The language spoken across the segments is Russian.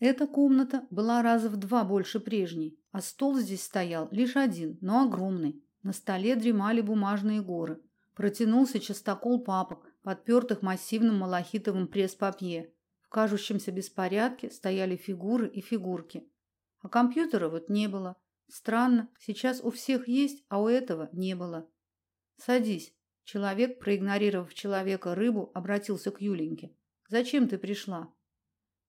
Эта комната была раза в два больше прежней, а стол здесь стоял лишь один, но огромный. На столе дремали бумажные горы. Протянулся частокол папок, подпертых массивным малахитовым пресс-папье. В кажущемся беспорядке стояли фигуры и фигурки. А компьютера вот не было. Странно, сейчас у всех есть, а у этого не было. Садись. Человек, проигнорировав человека рыбу, обратился к Юленьке. Зачем ты пришла?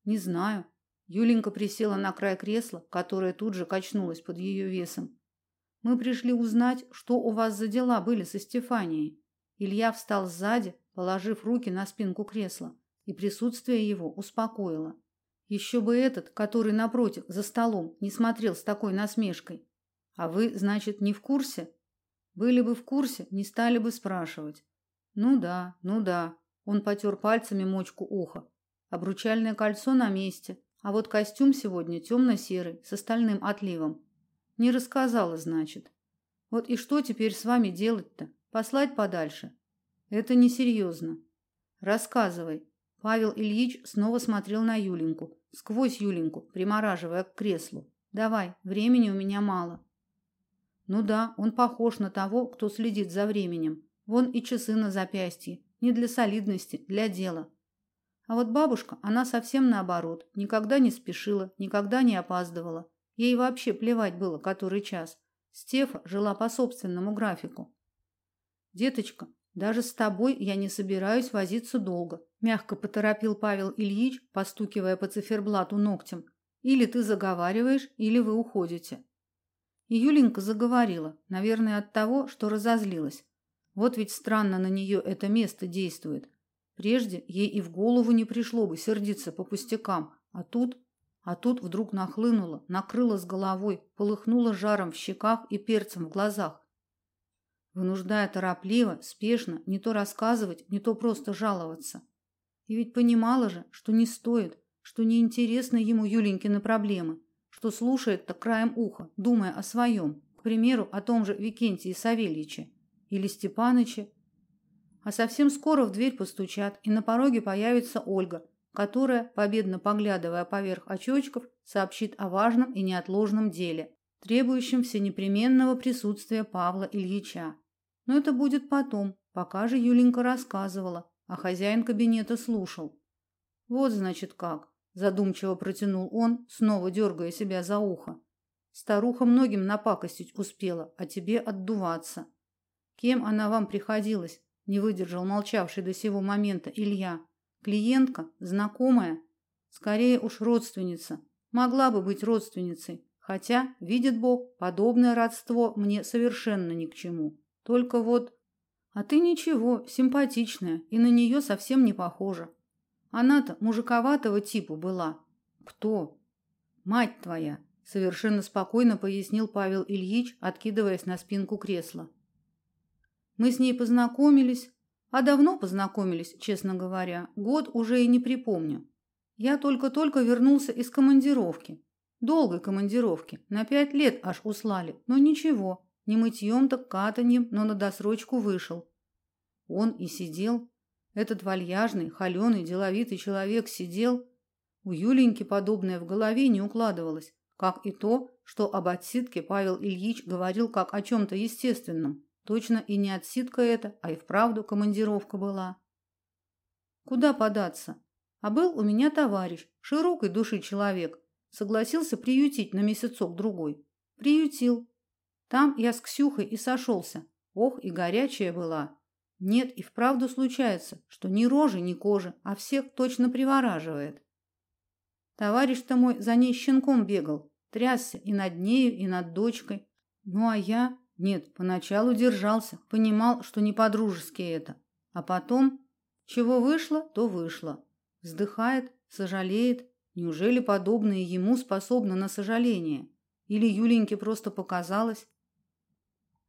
Не знаю. Юленька присела на край кресла, которое тут же качнулось под ее весом. Мы пришли узнать, что у вас за дела были со Стефанией. Илья встал сзади, положив руки на спинку кресла, и присутствие его успокоило. Еще бы этот, который напротив, за столом, не смотрел с такой насмешкой. А вы, значит, не в курсе? Были бы в курсе, не стали бы спрашивать. Ну да, ну да. Он потер пальцами мочку уха. Обручальное кольцо на месте, а вот костюм сегодня темно-серый, с остальным отливом. Не рассказала, значит. Вот и что теперь с вами делать-то? Послать подальше? Это несерьезно. Рассказывай. Павел Ильич снова смотрел на Юленьку, сквозь Юленьку, примораживая к креслу. Давай, времени у меня мало. Ну да, он похож на того, кто следит за временем. Вон и часы на запястье, не для солидности, для дела. А вот бабушка, она совсем наоборот, никогда не спешила, никогда не опаздывала. Ей вообще плевать было, который час. Стефа жила по собственному графику. Деточка, даже с тобой я не собираюсь возиться долго, мягко поторопил Павел Ильич, постукивая по циферблату ногтем. Или ты заговариваешь, или вы уходите. И Юленька заговорила, наверное, от того, что разозлилась. Вот ведь странно на нее это место действует. Прежде ей и в голову не пришло бы сердиться по пустякам, а тут, а тут вдруг нахлынуло, накрыло с головой, полыхнуло жаром в щеках и перцем в глазах вынуждая торопливо, спешно не то рассказывать, не то просто жаловаться. И ведь понимала же, что не стоит, что неинтересно ему Юленькины проблемы, что слушает-то краем уха, думая о своем, к примеру, о том же Викентии Савельиче или Степаныче. А совсем скоро в дверь постучат, и на пороге появится Ольга, которая, победно поглядывая поверх очочков, сообщит о важном и неотложном деле, требующем всенепременного присутствия Павла Ильича. Но это будет потом, пока же Юленька рассказывала, а хозяин кабинета слушал. Вот, значит, как, задумчиво протянул он, снова дергая себя за ухо. Старуха многим напакостить успела, а тебе отдуваться. Кем она вам приходилась? Не выдержал молчавший до сего момента Илья. Клиентка, знакомая, скорее уж родственница. Могла бы быть родственницей, хотя, видит Бог, подобное родство мне совершенно ни к чему. Только вот... А ты ничего, симпатичная, и на нее совсем не похожа. Она-то мужиковатого типа была. Кто? Мать твоя, совершенно спокойно пояснил Павел Ильич, откидываясь на спинку кресла. Мы с ней познакомились, а давно познакомились, честно говоря. Год уже и не припомню. Я только-только вернулся из командировки. Долгой командировки, на пять лет аж услали, но ничего. Не мытьем, так катаньем, но на досрочку вышел. Он и сидел. Этот вальяжный, холеный, деловитый человек сидел. У Юленьки подобное в голове не укладывалось, как и то, что об отсидке Павел Ильич говорил как о чем то естественном. Точно и не отсидка это, а и вправду командировка была. Куда податься? А был у меня товарищ, широкой души человек, согласился приютить на месяцок другой. Приютил, там я с Ксюхой и сошелся. Ох, и горячая была. Нет, и вправду случается, что ни рожи, ни кожи, а всех точно привораживает. Товарищ-то мой за ней щенком бегал, трясся и над нею, и над дочкой. Ну а я, нет, поначалу держался, понимал, что не по-дружески это. А потом, чего вышло, то вышло. Вздыхает, сожалеет. Неужели подобное ему способно на сожаление? Или Юленьке просто показалось?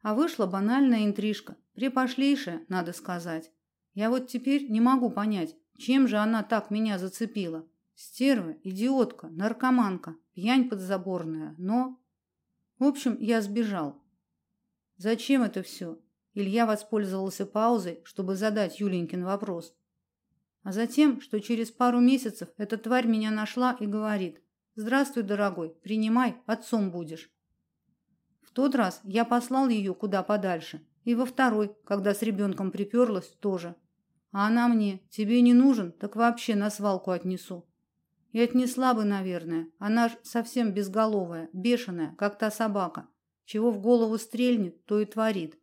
А вышла банальная интрижка, припошлейшая, надо сказать. Я вот теперь не могу понять, чем же она так меня зацепила. Стерва, идиотка, наркоманка, пьянь подзаборная, но... В общем, я сбежал. Зачем это все? Илья воспользовался паузой, чтобы задать Юленькин вопрос. А затем, что через пару месяцев эта тварь меня нашла и говорит: Здравствуй, дорогой, принимай, отцом будешь. В тот раз я послал ее куда подальше, и во второй, когда с ребенком приперлась, тоже. А она мне: "Тебе не нужен, так вообще на свалку отнесу". И отнесла бы, наверное. Она ж совсем безголовая, бешеная, как та собака. Чего в голову стрельнет, то и творит.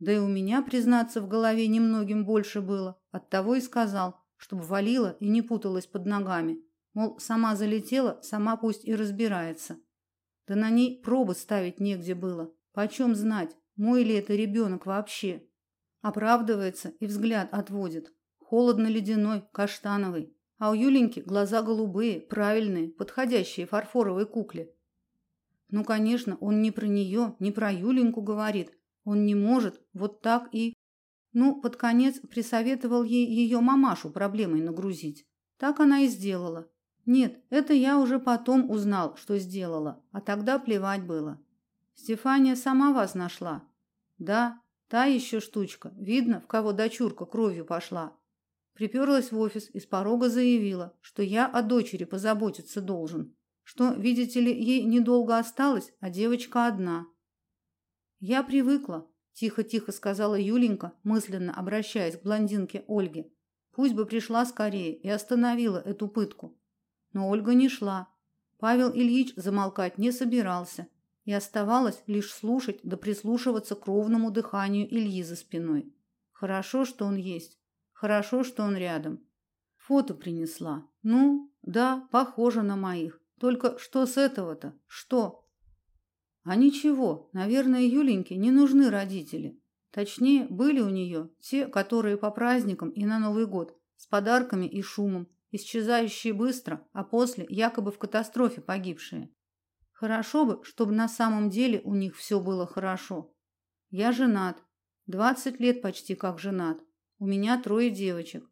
Да и у меня, признаться, в голове немногим больше было. Оттого и сказал, чтобы валила и не путалась под ногами. Мол, сама залетела, сама пусть и разбирается. Да на ней пробы ставить негде было. Почем знать, мой ли это ребенок вообще? Оправдывается и взгляд отводит. Холодно-ледяной, каштановый. А у Юленьки глаза голубые, правильные, подходящие фарфоровой кукле. Ну, конечно, он не про нее, не про Юленьку говорит. Он не может вот так и ну, под конец присоветовал ей ее мамашу проблемой нагрузить. Так она и сделала. Нет, это я уже потом узнал, что сделала, а тогда плевать было. Стефания сама вас нашла. Да, та еще штучка. Видно, в кого дочурка кровью пошла. Приперлась в офис и с порога заявила, что я о дочери позаботиться должен. Что, видите ли, ей недолго осталось, а девочка одна. Я привыкла, тихо-тихо сказала Юленька, мысленно обращаясь к блондинке Ольге. Пусть бы пришла скорее и остановила эту пытку. Но Ольга не шла. Павел Ильич замолкать не собирался, и оставалось лишь слушать да прислушиваться к ровному дыханию Ильи за спиной. Хорошо, что он есть. Хорошо, что он рядом. Фото принесла. Ну, да, похоже на моих. Только что с этого-то? Что? А ничего, наверное, Юленьке не нужны родители. Точнее, были у нее те, которые по праздникам и на Новый год, с подарками и шумом, исчезающие быстро, а после якобы в катастрофе погибшие. Хорошо бы, чтобы на самом деле у них все было хорошо. Я женат. двадцать лет почти как женат. У меня трое девочек.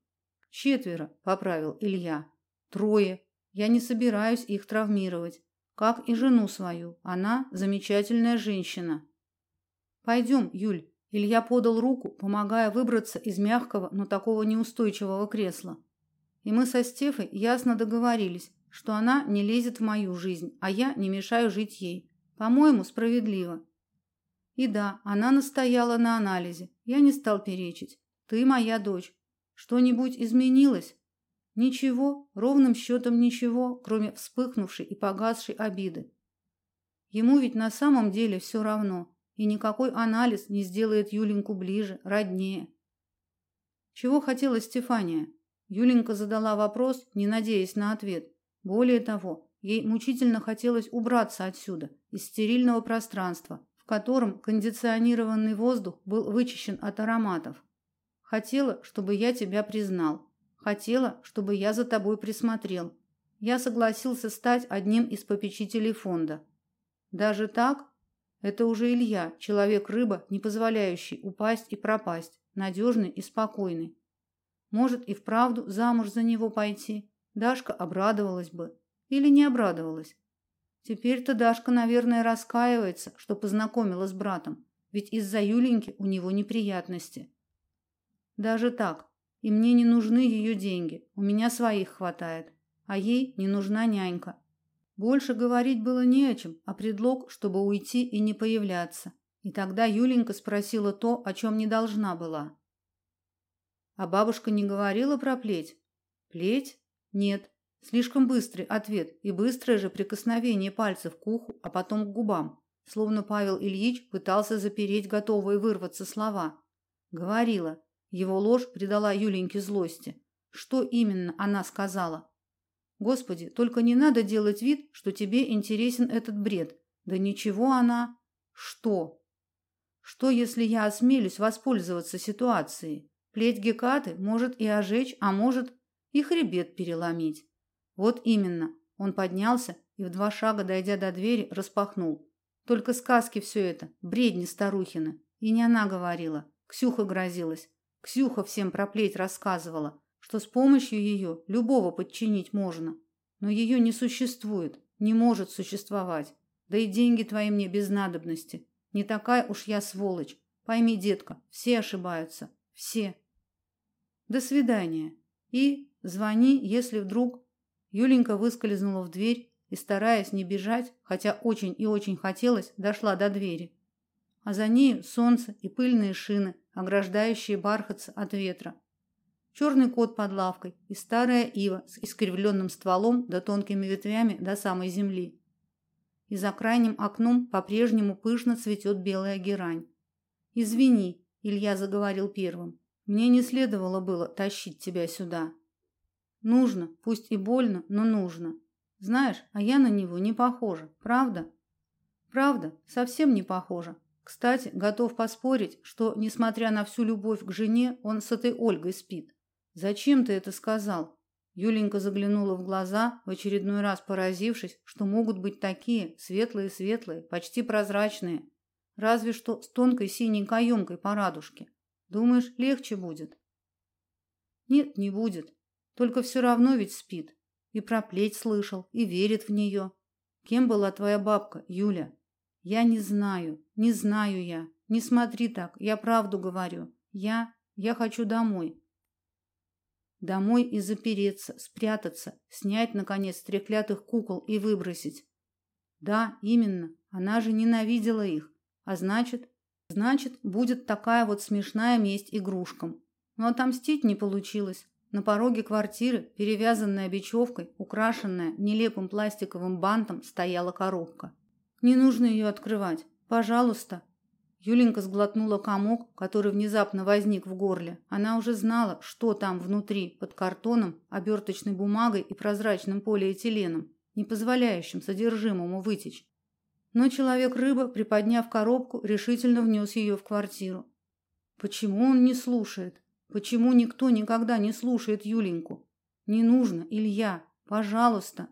Четверо, поправил Илья. Трое. Я не собираюсь их травмировать как и жену свою. Она замечательная женщина. Пойдем, Юль. Илья подал руку, помогая выбраться из мягкого, но такого неустойчивого кресла. И мы со Стефой ясно договорились, что она не лезет в мою жизнь, а я не мешаю жить ей. По-моему, справедливо. И да, она настояла на анализе. Я не стал перечить. Ты моя дочь. Что-нибудь изменилось? Ничего, ровным счетом ничего, кроме вспыхнувшей и погасшей обиды. Ему ведь на самом деле все равно, и никакой анализ не сделает Юленьку ближе, роднее. Чего хотела Стефания? Юленька задала вопрос, не надеясь на ответ. Более того, ей мучительно хотелось убраться отсюда, из стерильного пространства, в котором кондиционированный воздух был вычищен от ароматов. Хотела, чтобы я тебя признал. Хотела, чтобы я за тобой присмотрел. Я согласился стать одним из попечителей фонда. Даже так? Это уже Илья, человек-рыба, не позволяющий упасть и пропасть, надежный и спокойный. Может и вправду замуж за него пойти. Дашка обрадовалась бы или не обрадовалась. Теперь-то Дашка, наверное, раскаивается, что познакомила с братом, ведь из-за Юленьки у него неприятности. Даже так, и мне не нужны ее деньги. У меня своих хватает, а ей не нужна нянька. Больше говорить было не о чем, а предлог, чтобы уйти и не появляться. И тогда Юленька спросила то, о чем не должна была. А бабушка не говорила про плеть? Плеть? Нет. Слишком быстрый ответ и быстрое же прикосновение пальцев к уху, а потом к губам, словно Павел Ильич пытался запереть готовые вырваться слова. Говорила, его ложь придала Юленьке злости. Что именно она сказала? Господи, только не надо делать вид, что тебе интересен этот бред. Да ничего она. Что? Что, если я осмелюсь воспользоваться ситуацией? Плеть Гекаты может и ожечь, а может и хребет переломить. Вот именно. Он поднялся и в два шага, дойдя до двери, распахнул. Только сказки все это, бредни старухины. И не она говорила. Ксюха грозилась. Ксюха всем про плеть рассказывала, что с помощью ее любого подчинить можно. Но ее не существует, не может существовать. Да и деньги твои мне без надобности. Не такая уж я сволочь. Пойми, детка, все ошибаются. Все. До свидания. И звони, если вдруг Юленька выскользнула в дверь и, стараясь не бежать, хотя очень и очень хотелось, дошла до двери. А за ней солнце и пыльные шины, ограждающие бархатцы от ветра. Черный кот под лавкой и старая ива с искривленным стволом да тонкими ветвями до самой земли. И за крайним окном по-прежнему пышно цветет белая герань. Извини, Илья заговорил первым. Мне не следовало было тащить тебя сюда. Нужно, пусть и больно, но нужно. Знаешь, а я на него не похожа, правда? Правда, совсем не похожа. Кстати, готов поспорить, что, несмотря на всю любовь к жене, он с этой Ольгой спит. Зачем ты это сказал? Юленька заглянула в глаза, в очередной раз поразившись, что могут быть такие светлые-светлые, почти прозрачные, разве что с тонкой синей каемкой по радужке. Думаешь, легче будет? Нет, не будет. Только все равно ведь спит. И про плеть слышал, и верит в нее. Кем была твоя бабка, Юля? Я не знаю, не знаю я. Не смотри так, я правду говорю. Я, я хочу домой. Домой и запереться, спрятаться, снять наконец треклятых кукол и выбросить. Да, именно. Она же ненавидела их, а значит, значит, будет такая вот смешная месть игрушкам. Но отомстить не получилось. На пороге квартиры, перевязанная бечевкой, украшенная нелепым пластиковым бантом, стояла коробка. Не нужно ее открывать. Пожалуйста. Юленька сглотнула комок, который внезапно возник в горле. Она уже знала, что там внутри, под картоном, оберточной бумагой и прозрачным полиэтиленом, не позволяющим содержимому вытечь. Но человек-рыба, приподняв коробку, решительно внес ее в квартиру. Почему он не слушает? Почему никто никогда не слушает Юленьку? Не нужно, Илья, пожалуйста.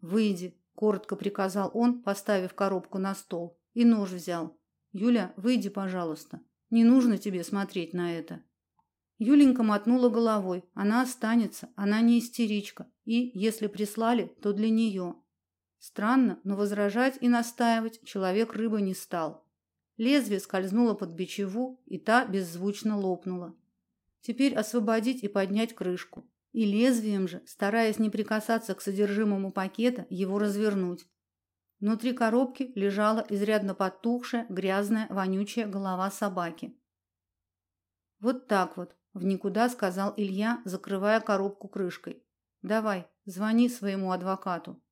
Выйди, коротко приказал он, поставив коробку на стол, и нож взял. Юля, выйди, пожалуйста. Не нужно тебе смотреть на это. Юленька мотнула головой. Она останется, она не истеричка, и если прислали, то для нее. Странно, но возражать и настаивать человек рыбы не стал. Лезвие скользнуло под бичеву, и та беззвучно лопнула. Теперь освободить и поднять крышку. И лезвием же, стараясь не прикасаться к содержимому пакета, его развернуть. Внутри коробки лежала изрядно потухшая, грязная, вонючая голова собаки. Вот так вот, в никуда сказал Илья, закрывая коробку крышкой. Давай, звони своему адвокату.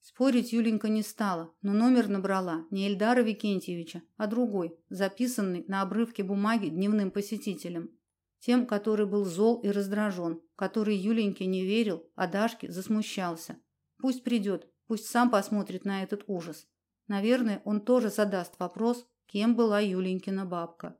Спорить Юленька не стала, но номер набрала не Эльдара Викентьевича, а другой, записанный на обрывке бумаги дневным посетителем. Тем, который был зол и раздражен, который Юленьке не верил, а Дашке засмущался. Пусть придет, пусть сам посмотрит на этот ужас. Наверное, он тоже задаст вопрос, кем была Юленькина бабка.